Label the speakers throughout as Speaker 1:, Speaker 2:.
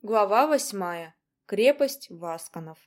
Speaker 1: Глава восьмая. Крепость Васканов.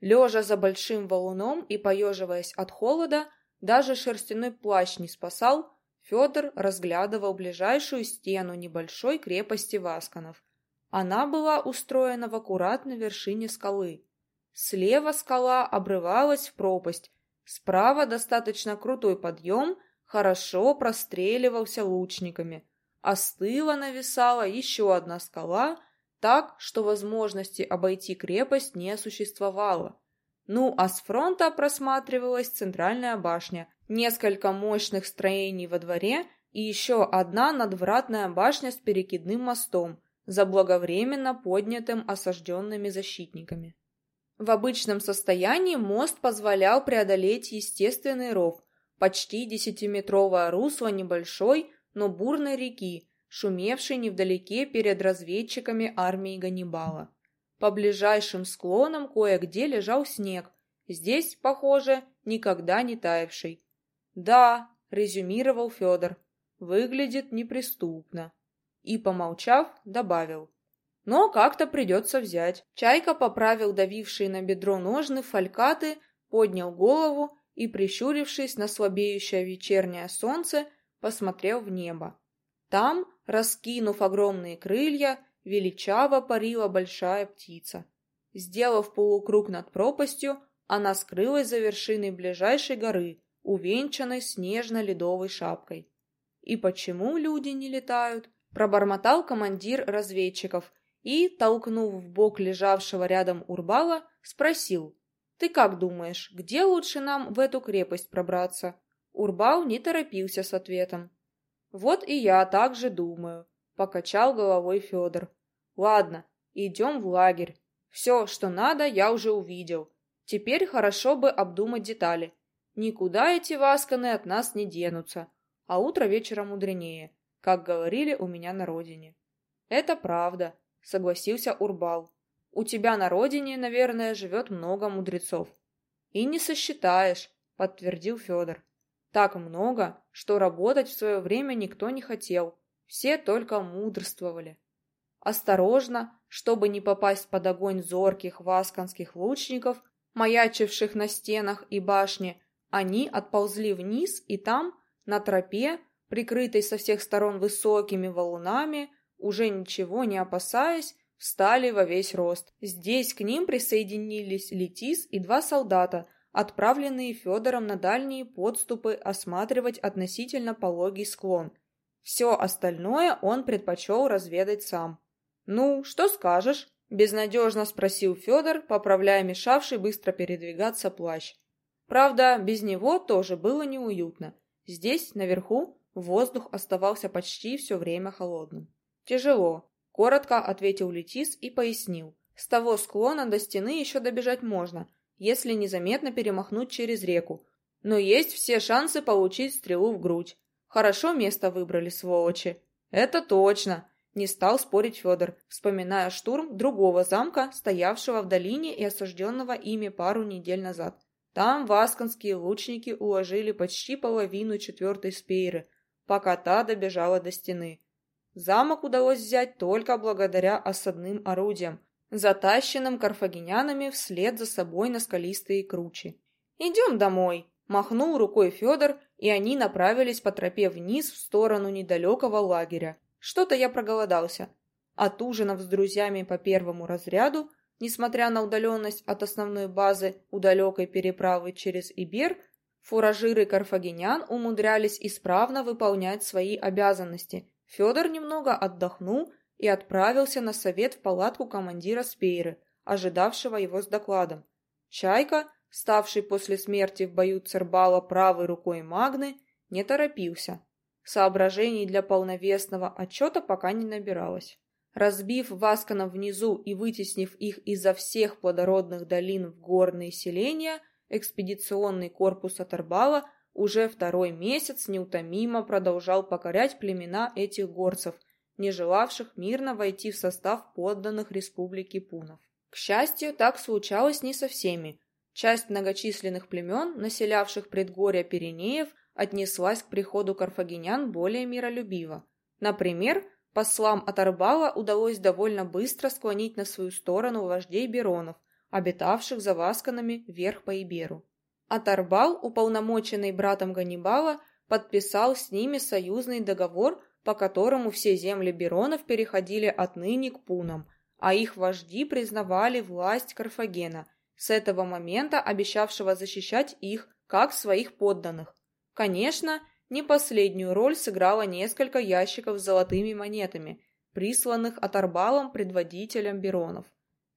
Speaker 1: Лежа за большим валуном и поеживаясь от холода, даже шерстяной плащ не спасал, Федор разглядывал ближайшую стену небольшой крепости Васканов. Она была устроена в аккуратной вершине скалы. Слева скала обрывалась в пропасть, справа достаточно крутой подъем хорошо простреливался лучниками, а с тыла нависала еще одна скала — так, что возможности обойти крепость не существовало. Ну, а с фронта просматривалась центральная башня, несколько мощных строений во дворе и еще одна надвратная башня с перекидным мостом, заблаговременно поднятым осажденными защитниками. В обычном состоянии мост позволял преодолеть естественный ров, почти десятиметровое русло небольшой, но бурной реки, шумевший невдалеке перед разведчиками армии Ганнибала. По ближайшим склонам кое-где лежал снег, здесь, похоже, никогда не таявший. «Да», — резюмировал Федор, — «выглядит неприступно». И, помолчав, добавил. «Но как-то придется взять». Чайка поправил давившие на бедро ножны фалькаты, поднял голову и, прищурившись на слабеющее вечернее солнце, посмотрел в небо. Там, раскинув огромные крылья, величаво парила большая птица. Сделав полукруг над пропастью, она скрылась за вершиной ближайшей горы, увенчанной снежно-ледовой шапкой. «И почему люди не летают?» – пробормотал командир разведчиков и, толкнув в бок лежавшего рядом Урбала, спросил. «Ты как думаешь, где лучше нам в эту крепость пробраться?» Урбал не торопился с ответом. «Вот и я так же думаю», — покачал головой Федор. «Ладно, идем в лагерь. Все, что надо, я уже увидел. Теперь хорошо бы обдумать детали. Никуда эти васканы от нас не денутся, а утро вечера мудренее, как говорили у меня на родине». «Это правда», — согласился Урбал. «У тебя на родине, наверное, живет много мудрецов». «И не сосчитаешь», — подтвердил Федор. Так много, что работать в свое время никто не хотел, все только мудрствовали. Осторожно, чтобы не попасть под огонь зорких васканских лучников, маячивших на стенах и башне, они отползли вниз и там, на тропе, прикрытой со всех сторон высокими валунами, уже ничего не опасаясь, встали во весь рост. Здесь к ним присоединились Летис и два солдата, отправленные Федором на дальние подступы осматривать относительно пологий склон. Все остальное он предпочел разведать сам. «Ну, что скажешь?» – безнадежно спросил Федор, поправляя мешавший быстро передвигаться плащ. Правда, без него тоже было неуютно. Здесь, наверху, воздух оставался почти все время холодным. «Тяжело», – коротко ответил Летис и пояснил. «С того склона до стены еще добежать можно, если незаметно перемахнуть через реку. Но есть все шансы получить стрелу в грудь. Хорошо место выбрали, сволочи. Это точно, не стал спорить Федор, вспоминая штурм другого замка, стоявшего в долине и осажденного ими пару недель назад. Там васканские лучники уложили почти половину четвертой спейры, пока та добежала до стены. Замок удалось взять только благодаря осадным орудиям, затащенным карфагенянами вслед за собой на скалистые кручи. «Идем домой!» – махнул рукой Федор, и они направились по тропе вниз в сторону недалекого лагеря. Что-то я проголодался. От ужинов с друзьями по первому разряду, несмотря на удаленность от основной базы у далекой переправы через Ибер, фуражиры карфагенян умудрялись исправно выполнять свои обязанности. Федор немного отдохнул и отправился на совет в палатку командира Спейры, ожидавшего его с докладом. Чайка, ставший после смерти в бою Цербала правой рукой Магны, не торопился. Соображений для полновесного отчета пока не набиралось. Разбив Васканов внизу и вытеснив их изо всех плодородных долин в горные селения, экспедиционный корпус Атербала уже второй месяц неутомимо продолжал покорять племена этих горцев – не желавших мирно войти в состав подданных республики пунов. К счастью, так случалось не со всеми. Часть многочисленных племен, населявших предгорья Пиренеев, отнеслась к приходу карфагенян более миролюбиво. Например, послам от удалось довольно быстро склонить на свою сторону вождей Беронов, обитавших за Васканами вверх по Иберу. Атарбал, уполномоченный братом Ганнибала, подписал с ними союзный договор, по которому все земли Беронов переходили отныне к пунам, а их вожди признавали власть Карфагена, с этого момента обещавшего защищать их, как своих подданных. Конечно, не последнюю роль сыграло несколько ящиков с золотыми монетами, присланных Атарбалом предводителем Беронов.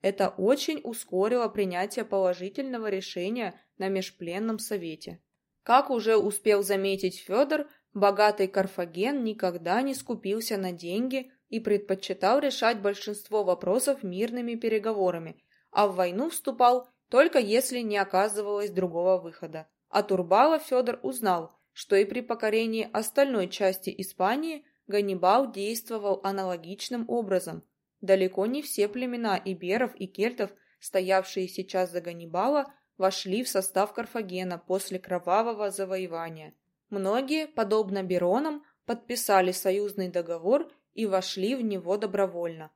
Speaker 1: Это очень ускорило принятие положительного решения на межпленном совете. Как уже успел заметить Федор, богатый Карфаген никогда не скупился на деньги и предпочитал решать большинство вопросов мирными переговорами, а в войну вступал только если не оказывалось другого выхода. От Урбала Федор узнал, что и при покорении остальной части Испании Ганнибал действовал аналогичным образом. Далеко не все племена иберов и кельтов, стоявшие сейчас за Ганнибала, вошли в состав Карфагена после кровавого завоевания. Многие, подобно Беронам, подписали союзный договор и вошли в него добровольно.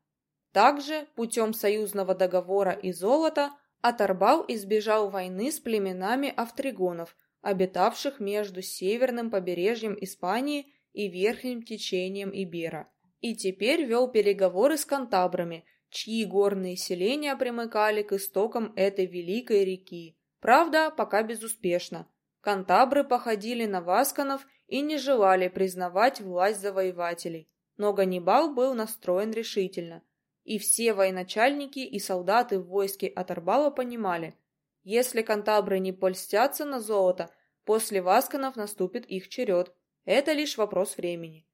Speaker 1: Также путем союзного договора и золота Атарбал избежал войны с племенами автригонов, обитавших между северным побережьем Испании и верхним течением Ибера, и теперь вел переговоры с кантабрами, чьи горные селения примыкали к истокам этой великой реки. Правда, пока безуспешно. Кантабры походили на васканов и не желали признавать власть завоевателей, но Ганнибал был настроен решительно – и все военачальники и солдаты в войске Атарбала понимали, если кантабры не польстятся на золото, после Васканов наступит их черед. Это лишь вопрос времени.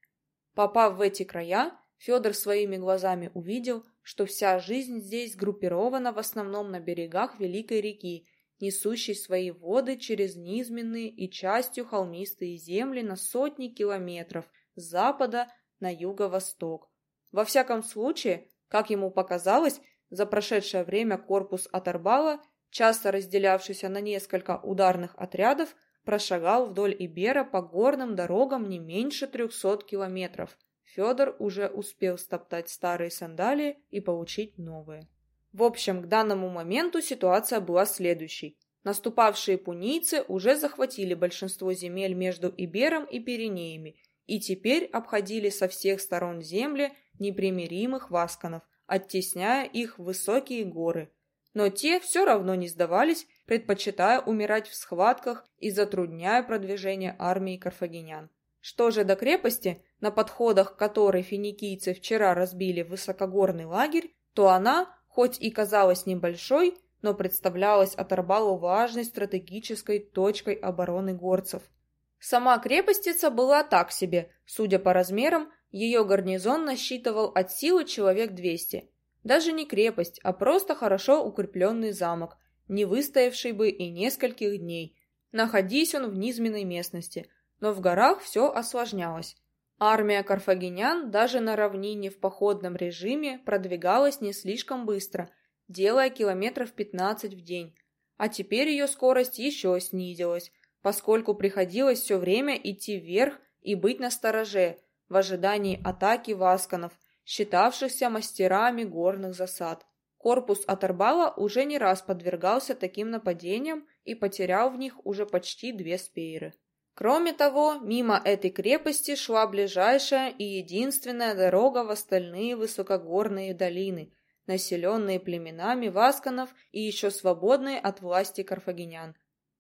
Speaker 1: Попав в эти края, Федор своими глазами увидел, что вся жизнь здесь сгруппирована в основном на берегах Великой реки, несущей свои воды через низменные и частью холмистые земли на сотни километров с запада на юго-восток. Во всяком случае, как ему показалось, за прошедшее время корпус Аторбала, часто разделявшийся на несколько ударных отрядов, прошагал вдоль Ибера по горным дорогам не меньше трехсот километров. Федор уже успел стоптать старые сандалии и получить новые. В общем, к данному моменту ситуация была следующей. Наступавшие пунийцы уже захватили большинство земель между Ибером и Пиренеями и теперь обходили со всех сторон земли непримиримых васканов, оттесняя их в высокие горы. Но те все равно не сдавались, предпочитая умирать в схватках и затрудняя продвижение армии карфагенян. Что же до крепости, на подходах которой финикийцы вчера разбили высокогорный лагерь, то она, хоть и казалась небольшой, но представлялась Аторбалу важной стратегической точкой обороны горцев. Сама крепостица была так себе, судя по размерам, ее гарнизон насчитывал от силы человек 200. Даже не крепость, а просто хорошо укрепленный замок, не выстоявший бы и нескольких дней. Находись он в низменной местности, но в горах все осложнялось. Армия карфагенян даже на равнине в походном режиме продвигалась не слишком быстро, делая километров 15 в день. А теперь ее скорость еще снизилась, поскольку приходилось все время идти вверх и быть настороже, в ожидании атаки васканов, считавшихся мастерами горных засад. Корпус Аторбала уже не раз подвергался таким нападениям и потерял в них уже почти две спейры. Кроме того, мимо этой крепости шла ближайшая и единственная дорога в остальные высокогорные долины, населенные племенами васканов и еще свободные от власти карфагенян.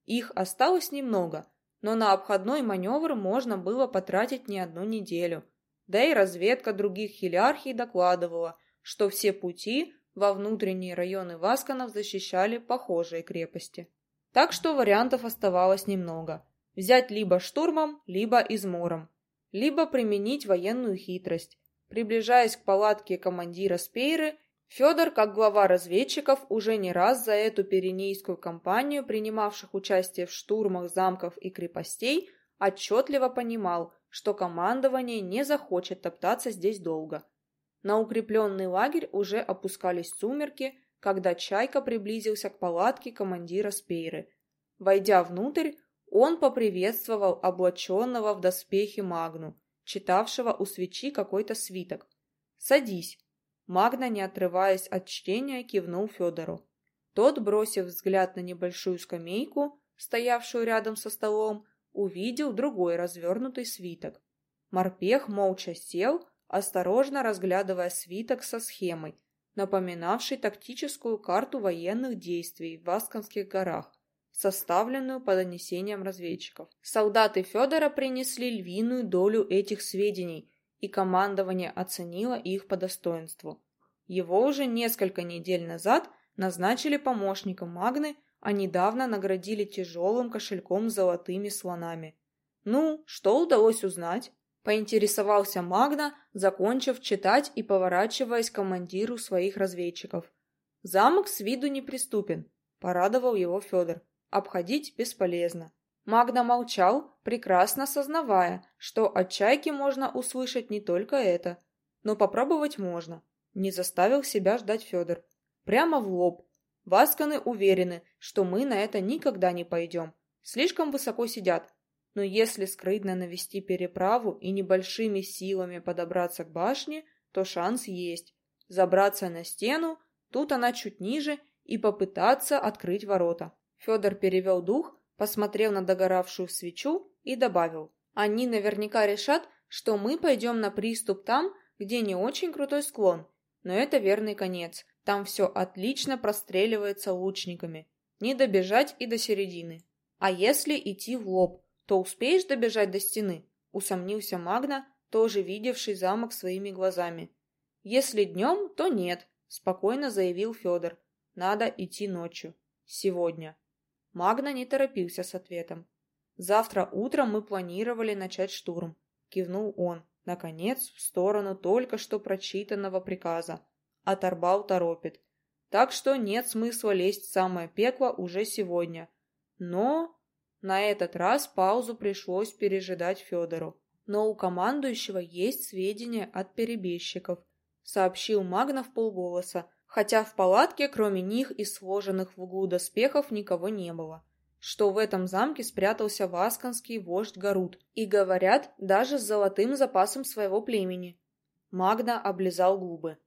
Speaker 1: Их осталось немного – но на обходной маневр можно было потратить не одну неделю. Да и разведка других хилярхий докладывала, что все пути во внутренние районы Васканов защищали похожие крепости. Так что вариантов оставалось немного. Взять либо штурмом, либо измором. Либо применить военную хитрость. Приближаясь к палатке командира Спейры, Федор, как глава разведчиков, уже не раз за эту Пиренейскую кампанию, принимавших участие в штурмах замков и крепостей, отчетливо понимал, что командование не захочет топтаться здесь долго. На укрепленный лагерь уже опускались сумерки, когда Чайка приблизился к палатке командира Спейры. Войдя внутрь, он поприветствовал облаченного в доспехи Магну, читавшего у свечи какой-то свиток. Садись. Магна, не отрываясь от чтения, кивнул Федору. Тот, бросив взгляд на небольшую скамейку, стоявшую рядом со столом, увидел другой развернутый свиток. Морпех молча сел, осторожно разглядывая свиток со схемой, напоминавшей тактическую карту военных действий в Асканских горах, составленную по донесениям разведчиков. Солдаты Федора принесли львиную долю этих сведений, и командование оценило их по достоинству. Его уже несколько недель назад назначили помощником Магны, а недавно наградили тяжелым кошельком с золотыми слонами. «Ну, что удалось узнать?» Поинтересовался Магна, закончив читать и поворачиваясь к командиру своих разведчиков. «Замок с виду неприступен», — порадовал его Федор. «Обходить бесполезно». Магна молчал, прекрасно сознавая, что от чайки можно услышать не только это. Но попробовать можно. Не заставил себя ждать Федор. Прямо в лоб. Васканы уверены, что мы на это никогда не пойдем. Слишком высоко сидят, но если скрытно навести переправу и небольшими силами подобраться к башне, то шанс есть. Забраться на стену, тут она чуть ниже, и попытаться открыть ворота. Федор перевел дух, посмотрел на догоравшую свечу и добавил. Они наверняка решат, что мы пойдем на приступ там, где не очень крутой склон. Но это верный конец. Там все отлично простреливается лучниками. Не добежать и до середины. А если идти в лоб, то успеешь добежать до стены?» — усомнился Магна, тоже видевший замок своими глазами. «Если днем, то нет», — спокойно заявил Федор. «Надо идти ночью. Сегодня». Магна не торопился с ответом. «Завтра утром мы планировали начать штурм», — кивнул он, наконец, в сторону только что прочитанного приказа. А Тарбал торопит. «Так что нет смысла лезть в самое пекло уже сегодня. Но на этот раз паузу пришлось пережидать Федору. Но у командующего есть сведения от перебежчиков, сообщил Магна в полголоса, хотя в палатке, кроме них и сложенных в углу доспехов, никого не было. Что в этом замке спрятался васканский вождь Гарут, и, говорят, даже с золотым запасом своего племени. Магна облизал губы.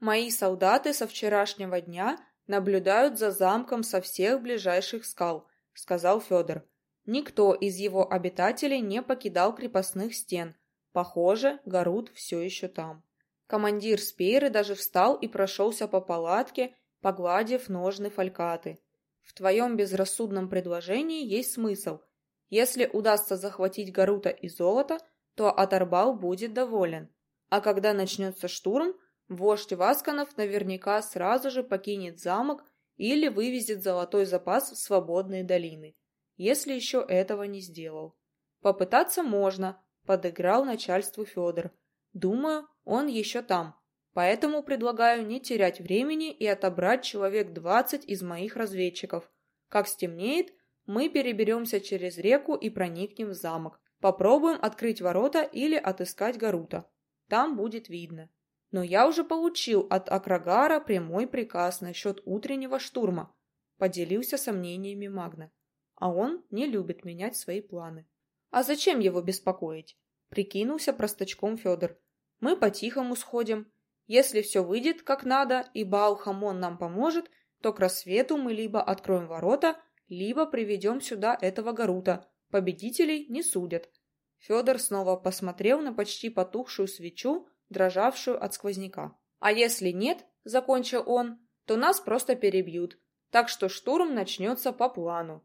Speaker 1: «Мои солдаты со вчерашнего дня наблюдают за замком со всех ближайших скал», — сказал Федор. Никто из его обитателей не покидал крепостных стен. Похоже, Гарут все еще там. Командир Спейры даже встал и прошелся по палатке, погладив ножны фалькаты. В твоем безрассудном предложении есть смысл. Если удастся захватить Гарута и золото, то Атарбал будет доволен. А когда начнется штурм, вождь Васканов наверняка сразу же покинет замок или вывезет золотой запас в свободные долины если еще этого не сделал. Попытаться можно, подыграл начальству Федор. Думаю, он еще там. Поэтому предлагаю не терять времени и отобрать человек двадцать из моих разведчиков. Как стемнеет, мы переберемся через реку и проникнем в замок. Попробуем открыть ворота или отыскать Гарута. Там будет видно. Но я уже получил от Акрагара прямой приказ насчет утреннего штурма. Поделился сомнениями Магна а он не любит менять свои планы. А зачем его беспокоить? Прикинулся простачком Федор. Мы по-тихому сходим. Если все выйдет как надо и Баал-Хамон нам поможет, то к рассвету мы либо откроем ворота, либо приведем сюда этого Гарута. Победителей не судят. Федор снова посмотрел на почти потухшую свечу, дрожавшую от сквозняка. А если нет, закончил он, то нас просто перебьют. Так что штурм начнется по плану.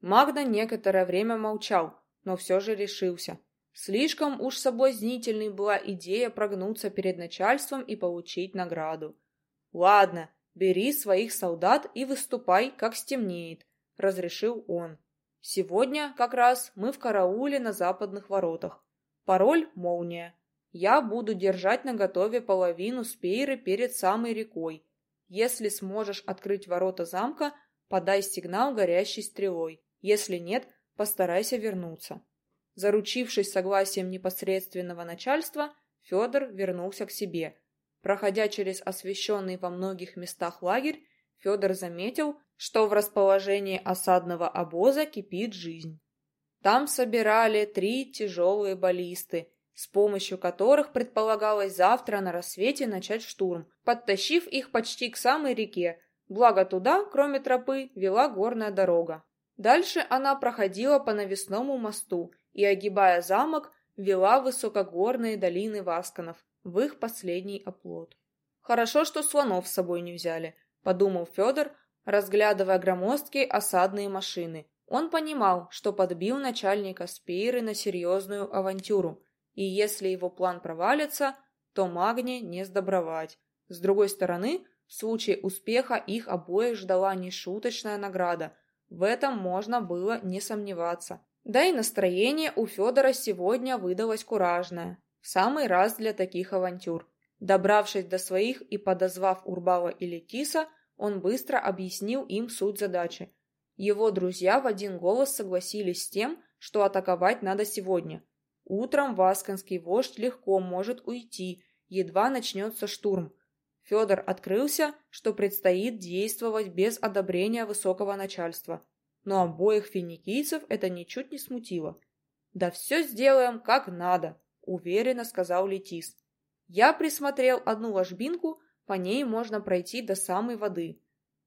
Speaker 1: Магда некоторое время молчал, но все же решился. Слишком уж соблазнительной была идея прогнуться перед начальством и получить награду. «Ладно, бери своих солдат и выступай, как стемнеет», — разрешил он. «Сегодня как раз мы в карауле на западных воротах. Пароль — молния. Я буду держать наготове половину спейры перед самой рекой. Если сможешь открыть ворота замка, подай сигнал горящей стрелой. Если нет, постарайся вернуться. Заручившись согласием непосредственного начальства, Федор вернулся к себе. Проходя через освещенный во многих местах лагерь, Федор заметил, что в расположении осадного обоза кипит жизнь. Там собирали три тяжелые баллисты, с помощью которых предполагалось завтра на рассвете начать штурм, подтащив их почти к самой реке, благо туда, кроме тропы, вела горная дорога. Дальше она проходила по навесному мосту и, огибая замок, вела высокогорные долины Васканов, в их последний оплот. «Хорошо, что слонов с собой не взяли», — подумал Федор, разглядывая громоздкие осадные машины. Он понимал, что подбил начальника Спейры на серьезную авантюру, и если его план провалится, то Магне не сдобровать. С другой стороны, в случае успеха их обоих ждала нешуточная награда. В этом можно было не сомневаться. Да и настроение у Федора сегодня выдалось куражное. В самый раз для таких авантюр. Добравшись до своих и подозвав Урбала и Летиса, он быстро объяснил им суть задачи. Его друзья в один голос согласились с тем, что атаковать надо сегодня. Утром васканский вождь легко может уйти, едва начнется штурм. Федор открылся, что предстоит действовать без одобрения высокого начальства. Но обоих финикийцев это ничуть не смутило. «Да все сделаем как надо», — уверенно сказал Летис. «Я присмотрел одну ложбинку, по ней можно пройти до самой воды.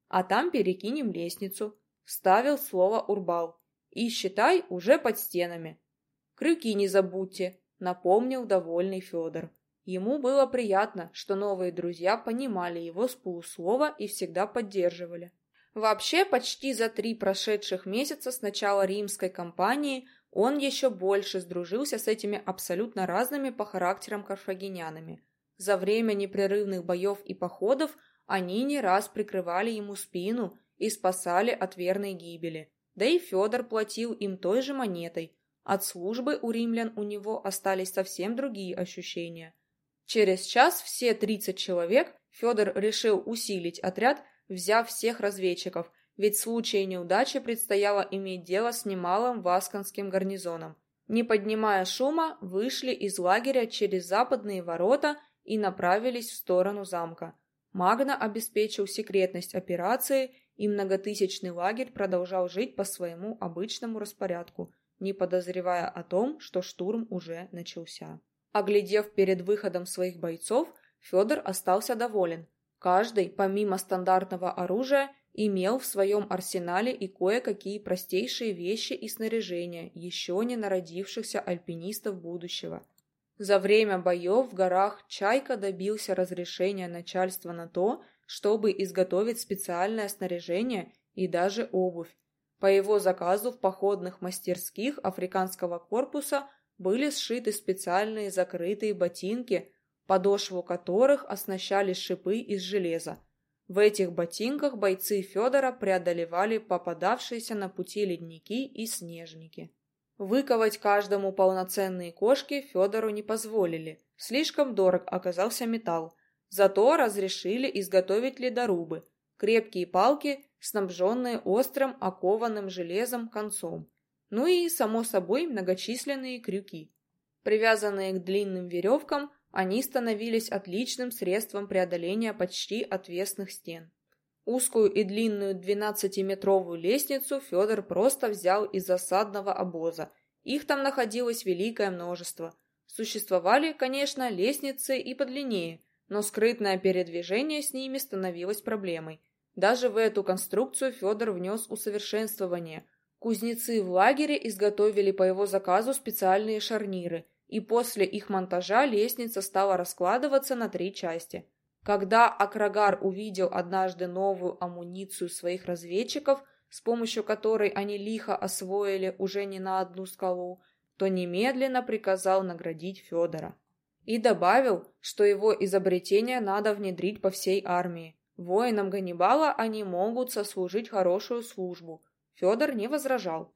Speaker 1: А там перекинем лестницу», — вставил слово Урбал. «И, считай, уже под стенами». «Крюки не забудьте», — напомнил довольный Федор. Ему было приятно, что новые друзья понимали его с полуслова и всегда поддерживали. Вообще, почти за три прошедших месяца с начала римской кампании он еще больше сдружился с этими абсолютно разными по характерам карфагенянами. За время непрерывных боев и походов они не раз прикрывали ему спину и спасали от верной гибели. Да и Федор платил им той же монетой, от службы у римлян у него остались совсем другие ощущения. Через час все 30 человек Федор решил усилить отряд, взяв всех разведчиков, ведь в случае неудачи предстояло иметь дело с немалым васканским гарнизоном. Не поднимая шума, вышли из лагеря через западные ворота и направились в сторону замка. Магна обеспечил секретность операции, и многотысячный лагерь продолжал жить по своему обычному распорядку – не подозревая о том, что штурм уже начался. Оглядев перед выходом своих бойцов, Федор остался доволен. Каждый, помимо стандартного оружия, имел в своем арсенале и кое-какие простейшие вещи и снаряжения еще не народившихся альпинистов будущего. За время боев в горах Чайка добился разрешения начальства на то, чтобы изготовить специальное снаряжение и даже обувь, по его заказу в походных мастерских африканского корпуса были сшиты специальные закрытые ботинки, подошву которых оснащали шипы из железа. В этих ботинках бойцы Федора преодолевали попадавшиеся на пути ледники и снежники. Выковать каждому полноценные кошки Федору не позволили, слишком дорог оказался металл, зато разрешили изготовить ледорубы, крепкие палки снабженные острым окованным железом концом, ну и, само собой, многочисленные крюки. Привязанные к длинным веревкам, они становились отличным средством преодоления почти отвесных стен. Узкую и длинную 12-метровую лестницу Федор просто взял из засадного обоза. Их там находилось великое множество. Существовали, конечно, лестницы и подлиннее, но скрытное передвижение с ними становилось проблемой – даже в эту конструкцию Федор внес усовершенствование. Кузнецы в лагере изготовили по его заказу специальные шарниры, и после их монтажа лестница стала раскладываться на три части. Когда Акрагар увидел однажды новую амуницию своих разведчиков, с помощью которой они лихо освоили уже не на одну скалу, то немедленно приказал наградить Федора. И добавил, что его изобретение надо внедрить по всей армии. Воинам Ганнибала они могут сослужить хорошую службу. Федор не возражал.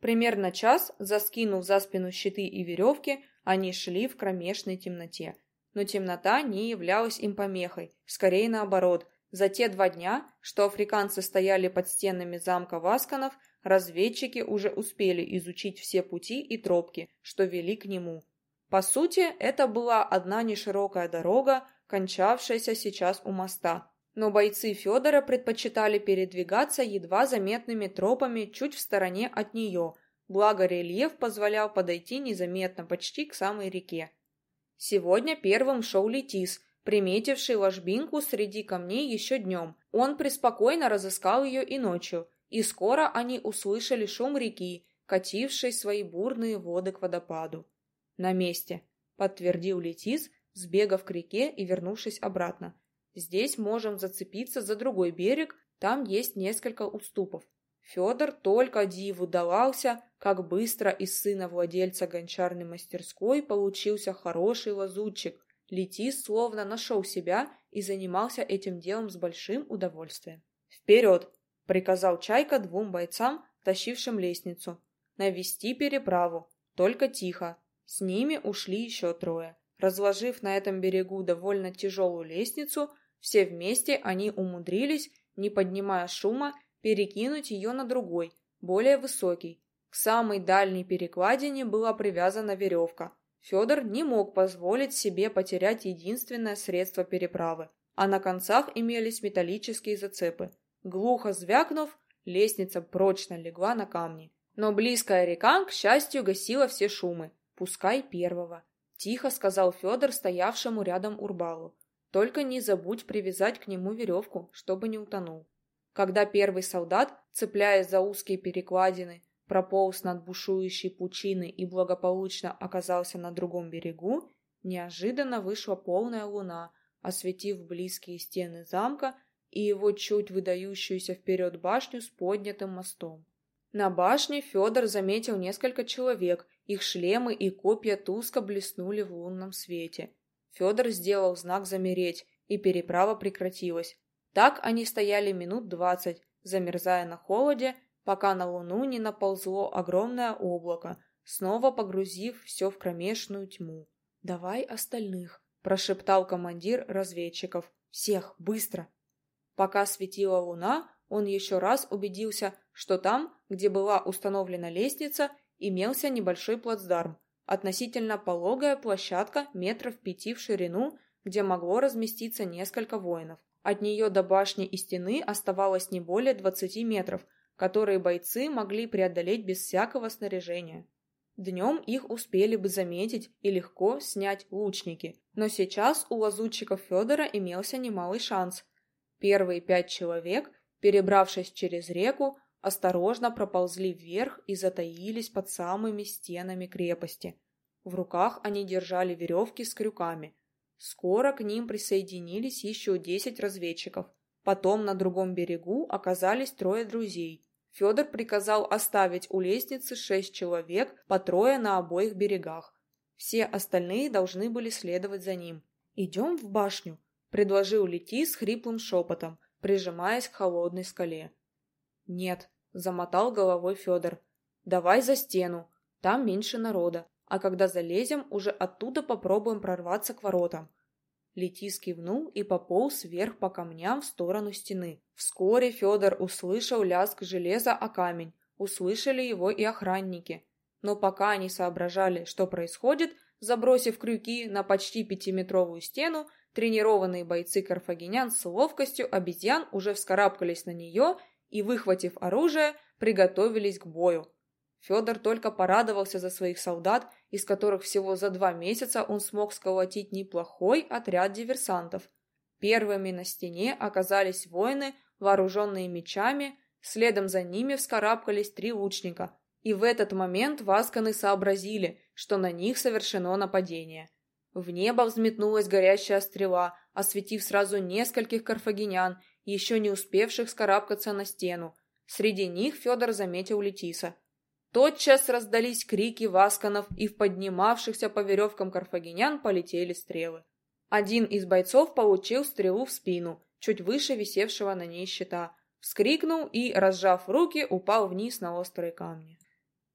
Speaker 1: Примерно час, заскинув за спину щиты и веревки, они шли в кромешной темноте. Но темнота не являлась им помехой, скорее наоборот. За те два дня, что африканцы стояли под стенами замка Васканов, разведчики уже успели изучить все пути и тропки, что вели к нему. По сути, это была одна неширокая дорога, кончавшаяся сейчас у моста, но бойцы Федора предпочитали передвигаться едва заметными тропами чуть в стороне от нее, благо рельеф позволял подойти незаметно почти к самой реке. Сегодня первым шел Летис, приметивший ложбинку среди камней еще днем. Он преспокойно разыскал ее и ночью, и скоро они услышали шум реки, катившей свои бурные воды к водопаду. «На месте», — подтвердил Летис, сбегав к реке и вернувшись обратно. «Здесь можем зацепиться за другой берег, там есть несколько уступов. Федор только диву давался, как быстро из сына владельца гончарной мастерской получился хороший лазутчик. Летис словно нашел себя и занимался этим делом с большим удовольствием. «Вперед!» — приказал Чайка двум бойцам, тащившим лестницу. «Навести переправу. Только тихо. С ними ушли еще трое. Разложив на этом берегу довольно тяжелую лестницу, все вместе они умудрились, не поднимая шума, перекинуть ее на другой, более высокий. К самой дальней перекладине была привязана веревка. Федор не мог позволить себе потерять единственное средство переправы, а на концах имелись металлические зацепы. Глухо звякнув, лестница прочно легла на камни. Но близкая река, к счастью, гасила все шумы. Пускай первого. Тихо сказал Федор стоявшему рядом Урбалу. Только не забудь привязать к нему веревку, чтобы не утонул. Когда первый солдат, цепляясь за узкие перекладины, прополз над бушующей пучиной и благополучно оказался на другом берегу, неожиданно вышла полная луна, осветив близкие стены замка и его чуть выдающуюся вперед башню с поднятым мостом. На башне Федор заметил несколько человек, их шлемы и копья туско блеснули в лунном свете. Федор сделал знак замереть, и переправа прекратилась. Так они стояли минут двадцать, замерзая на холоде пока на луну не наползло огромное облако, снова погрузив все в кромешную тьму. «Давай остальных», — прошептал командир разведчиков. «Всех, быстро!» Пока светила луна, он еще раз убедился, что там, где была установлена лестница, имелся небольшой плацдарм, относительно пологая площадка метров пяти в ширину, где могло разместиться несколько воинов. От нее до башни и стены оставалось не более двадцати метров, которые бойцы могли преодолеть без всякого снаряжения. Днем их успели бы заметить и легко снять лучники, но сейчас у лазутчиков Федора имелся немалый шанс. Первые пять человек, перебравшись через реку, осторожно проползли вверх и затаились под самыми стенами крепости. В руках они держали веревки с крюками. Скоро к ним присоединились еще десять разведчиков. Потом на другом берегу оказались трое друзей. Федор приказал оставить у лестницы шесть человек, по трое на обоих берегах. Все остальные должны были следовать за ним. «Идем в башню», — предложил Лети с хриплым шепотом, прижимаясь к холодной скале. «Нет», — замотал головой Федор. «Давай за стену, там меньше народа, а когда залезем, уже оттуда попробуем прорваться к воротам. Летис кивнул и пополз вверх по камням в сторону стены. Вскоре Федор услышал лязг железа о камень. Услышали его и охранники. Но пока они соображали, что происходит, забросив крюки на почти пятиметровую стену, тренированные бойцы карфагенян с ловкостью обезьян уже вскарабкались на нее и, выхватив оружие, приготовились к бою. Федор только порадовался за своих солдат, из которых всего за два месяца он смог сколотить неплохой отряд диверсантов. Первыми на стене оказались воины, вооруженные мечами, следом за ними вскарабкались три лучника. И в этот момент васканы сообразили, что на них совершено нападение. В небо взметнулась горящая стрела, осветив сразу нескольких карфагенян, еще не успевших скарабкаться на стену. Среди них Федор заметил Летиса – Тотчас раздались крики васканов, и в поднимавшихся по веревкам карфагенян полетели стрелы. Один из бойцов получил стрелу в спину, чуть выше висевшего на ней щита, вскрикнул и, разжав руки, упал вниз на острые камни.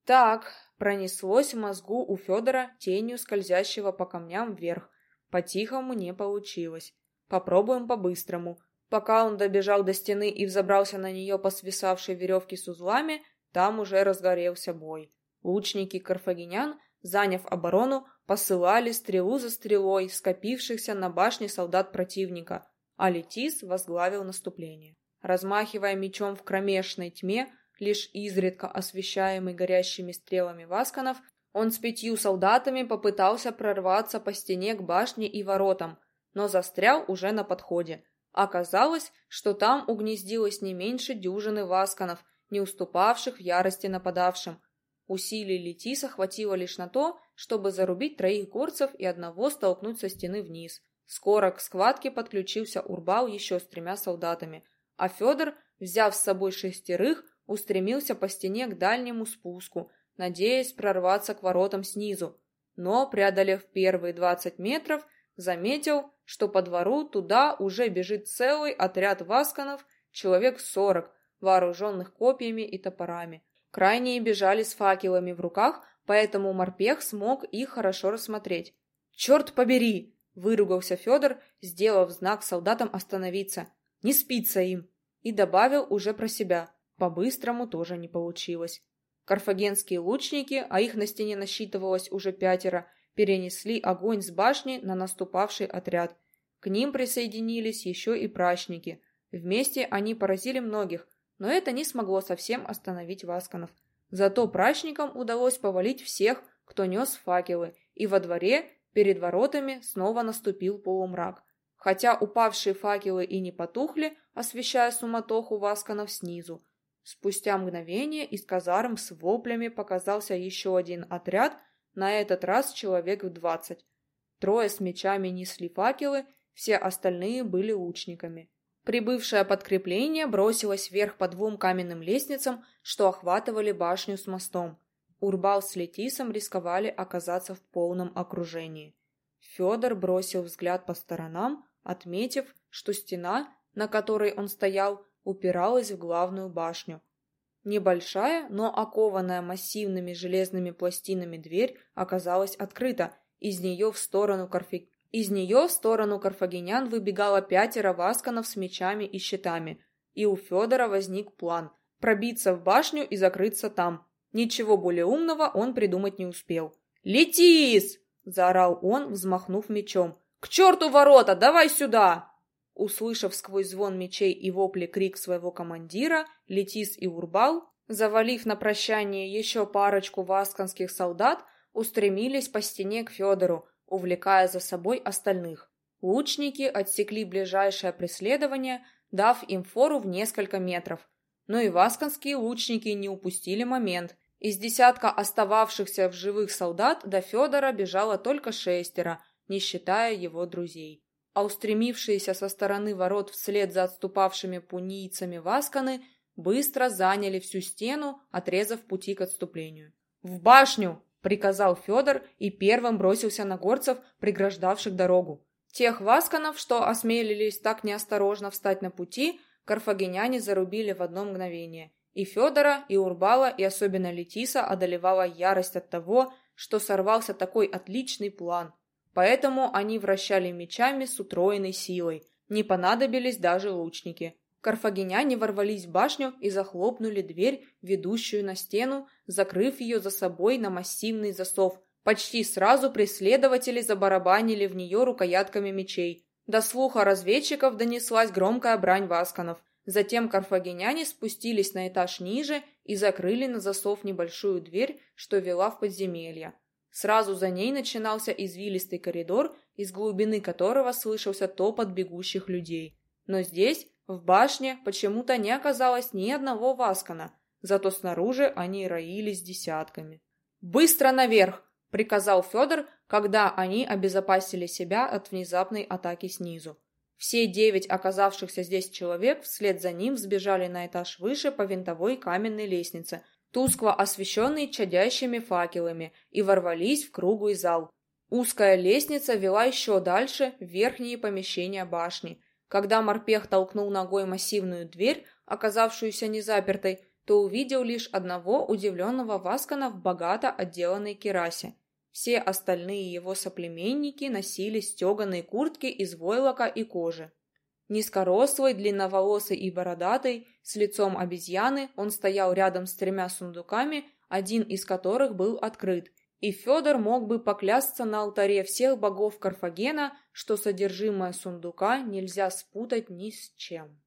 Speaker 1: Так, пронеслось в мозгу у Федора тенью скользящего по камням вверх. По-тихому не получилось. Попробуем по-быстрому. Пока он добежал до стены и взобрался на нее по свисавшей веревке с узлами, там уже разгорелся бой. Лучники карфагенян, заняв оборону, посылали стрелу за стрелой скопившихся на башне солдат противника, а Летис возглавил наступление. Размахивая мечом в кромешной тьме, лишь изредка освещаемый горящими стрелами васканов, Он с пятью солдатами попытался прорваться по стене к башне и воротам, но застрял уже на подходе. Оказалось, что там угнездилось не меньше дюжины васканов, не уступавших в ярости нападавшим. Усилий Летиса хватило лишь на то, чтобы зарубить троих горцев и одного столкнуть со стены вниз. Скоро к схватке подключился Урбал еще с тремя солдатами, а Федор, взяв с собой шестерых, устремился по стене к дальнему спуску, надеясь прорваться к воротам снизу. Но, преодолев первые двадцать метров, заметил, что по двору туда уже бежит целый отряд васканов, человек сорок, вооруженных копьями и топорами. Крайние бежали с факелами в руках, поэтому морпех смог их хорошо рассмотреть. «Черт побери!» — выругался Федор, сделав знак солдатам остановиться. «Не спится им!» И добавил уже про себя. По-быстрому тоже не получилось. Карфагенские лучники, а их на стене насчитывалось уже пятеро, перенесли огонь с башни на наступавший отряд. К ним присоединились еще и прачники. Вместе они поразили многих, но это не смогло совсем остановить Васканов. Зато прачникам удалось повалить всех, кто нес факелы, и во дворе, перед воротами, снова наступил полумрак. Хотя упавшие факелы и не потухли, освещая суматоху Васканов снизу. Спустя мгновение из казарм с воплями показался еще один отряд – на этот раз человек в двадцать. Трое с мечами несли факелы, все остальные были лучниками. Прибывшее подкрепление бросилось вверх по двум каменным лестницам, что охватывали башню с мостом. Урбал с Летисом рисковали оказаться в полном окружении. Федор бросил взгляд по сторонам, отметив, что стена, на которой он стоял, упиралась в главную башню, Небольшая, но окованная массивными железными пластинами дверь оказалась открыта. Из нее в сторону Карфи... Из нее в сторону карфагенян выбегало пятеро васканов с мечами и щитами. И у Федора возник план – пробиться в башню и закрыться там. Ничего более умного он придумать не успел. «Летис!» – заорал он, взмахнув мечом. «К черту ворота! Давай сюда!» Услышав сквозь звон мечей и вопли крик своего командира, Летис и Урбал, завалив на прощание еще парочку васканских солдат, устремились по стене к Федору, увлекая за собой остальных. Лучники отсекли ближайшее преследование, дав им фору в несколько метров. Но и васканские лучники не упустили момент. Из десятка остававшихся в живых солдат до Федора бежало только шестеро, не считая его друзей а устремившиеся со стороны ворот вслед за отступавшими пунийцами васканы быстро заняли всю стену, отрезав пути к отступлению. «В башню!» — приказал Федор и первым бросился на горцев, преграждавших дорогу. Тех васканов, что осмелились так неосторожно встать на пути, карфагеняне зарубили в одно мгновение. И Федора, и Урбала, и особенно Летиса одолевала ярость от того, что сорвался такой отличный план — Поэтому они вращали мечами с утроенной силой. Не понадобились даже лучники. Карфагеняне ворвались в башню и захлопнули дверь, ведущую на стену, закрыв ее за собой на массивный засов. Почти сразу преследователи забарабанили в нее рукоятками мечей. До слуха разведчиков донеслась громкая брань васканов. Затем карфагеняне спустились на этаж ниже и закрыли на засов небольшую дверь, что вела в подземелье. Сразу за ней начинался извилистый коридор, из глубины которого слышался топот бегущих людей. Но здесь, в башне, почему-то не оказалось ни одного васкана, зато снаружи они роились десятками. «Быстро наверх!» — приказал Федор, когда они обезопасили себя от внезапной атаки снизу. Все девять оказавшихся здесь человек вслед за ним сбежали на этаж выше по винтовой каменной лестнице, тускло освещенный чадящими факелами, и ворвались в круглый зал. Узкая лестница вела еще дальше, в верхние помещения башни. Когда морпех толкнул ногой массивную дверь, оказавшуюся незапертой, то увидел лишь одного удивленного Васкана в богато отделанной керасе. Все остальные его соплеменники носили стеганые куртки из войлока и кожи. Низкорослый, длинноволосый и бородатый, с лицом обезьяны, он стоял рядом с тремя сундуками, один из которых был открыт, и Федор мог бы поклясться на алтаре всех богов Карфагена, что содержимое сундука нельзя спутать ни с чем.